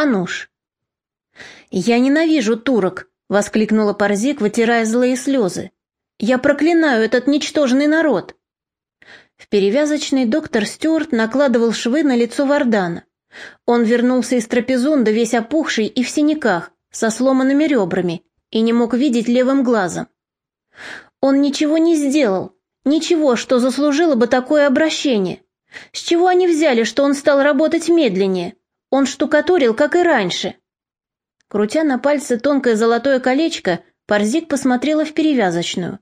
Ануш. «Я ненавижу турок!» — воскликнула Парзик, вытирая злые слезы. «Я проклинаю этот ничтожный народ!» В перевязочный доктор Стюарт накладывал швы на лицо Вардана. Он вернулся из трапезунда весь опухший и в синяках, со сломанными ребрами, и не мог видеть левым глазом. Он ничего не сделал, ничего, что заслужило бы такое обращение. С чего они взяли, что он стал работать медленнее? Он штукатурил, как и раньше. Крутя на пальце тонкое золотое колечко, Парзик посмотрела в перевязочную.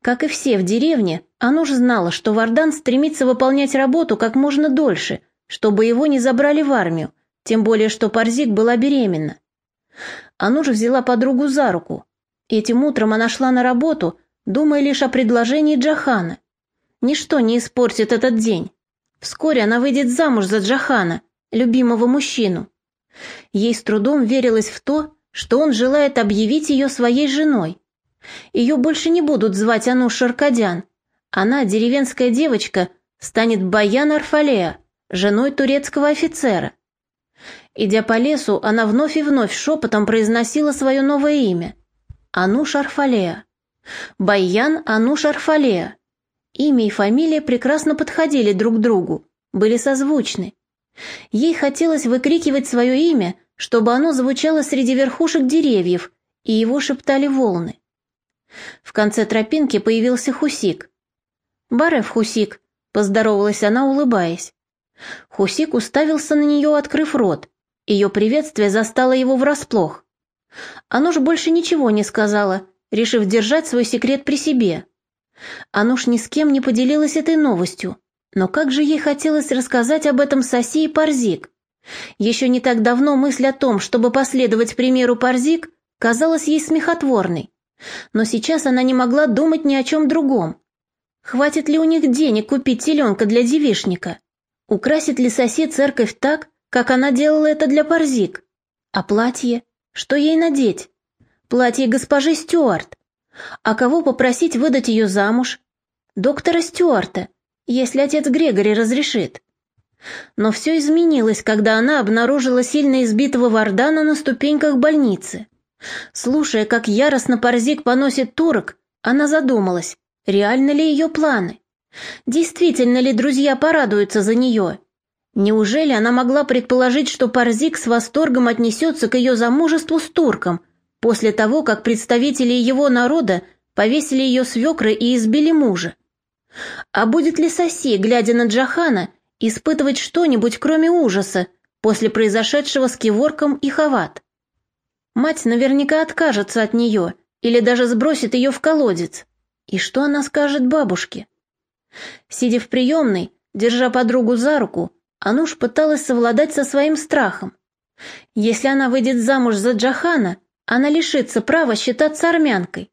Как и все в деревне, Ануш знала, что Вардан стремится выполнять работу как можно дольше, чтобы его не забрали в армию, тем более что Парзик была беременна. Ануш взяла подругу за руку. Этим утром она шла на работу, думая лишь о предложении Джахана. Ничто не испортит этот день. Вскоре она выйдет замуж за Джахана, любимого мужчину. Ей с трудом верилось в то, что он желает объявить ее своей женой. Ее больше не будут звать Ануш Шаркадян. Она, деревенская девочка, станет Баян Арфалея, женой турецкого офицера. Идя по лесу, она вновь и вновь шепотом произносила свое новое имя. Ануш Арфалея. Баян Ануш Арфалея. Имя и фамилия прекрасно подходили друг другу, были созвучны. Ей хотелось выкрикивать свое имя, чтобы оно звучало среди верхушек деревьев, и его шептали волны. В конце тропинки появился Хусик. «Барев, Хусик!» — поздоровалась она, улыбаясь. Хусик уставился на нее, открыв рот. Ее приветствие застало его врасплох. Ж больше ничего не сказала, решив держать свой секрет при себе. Ж ни с кем не поделилась этой новостью. Но как же ей хотелось рассказать об этом Соси и Парзик. Еще не так давно мысль о том, чтобы последовать примеру Парзик, казалась ей смехотворной. Но сейчас она не могла думать ни о чем другом. Хватит ли у них денег купить теленка для девишника? Украсит ли Соси церковь так, как она делала это для Парзик? А платье? Что ей надеть? Платье госпожи Стюарт. А кого попросить выдать ее замуж? Доктора Стюарта, если отец Грегори разрешит. Но все изменилось, когда она обнаружила сильно избитого Вардана на ступеньках больницы. Слушая, как яростно Парзик поносит турок, она задумалась, реальны ли ее планы. Действительно ли друзья порадуются за нее? Неужели она могла предположить, что Парзик с восторгом отнесется к ее замужеству с турком, после того, как представители его народа повесили ее свекры и избили мужа? А будет ли Соси, глядя на Джахана, испытывать что-нибудь, кроме ужаса, после произошедшего с Киворком и Хават? Мать наверняка откажется от нее или даже сбросит ее в колодец. И что она скажет бабушке? Сидя в приемной, держа подругу за руку, Ануш пыталась совладать со своим страхом. Если она выйдет замуж за Джахана, она лишится права считаться армянкой.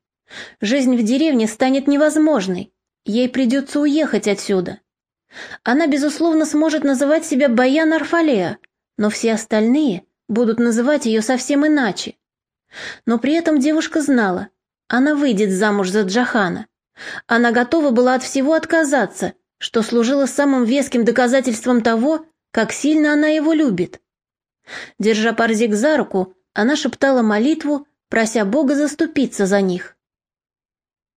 Жизнь в деревне станет невозможной, Ей придется уехать отсюда. Она, безусловно, сможет называть себя Баян Арфалея, но все остальные будут называть ее совсем иначе. Но при этом девушка знала, она выйдет замуж за Джахана. Она готова была от всего отказаться, что служило самым веским доказательством того, как сильно она его любит. Держа Парзик за руку, она шептала молитву, прося Бога заступиться за них.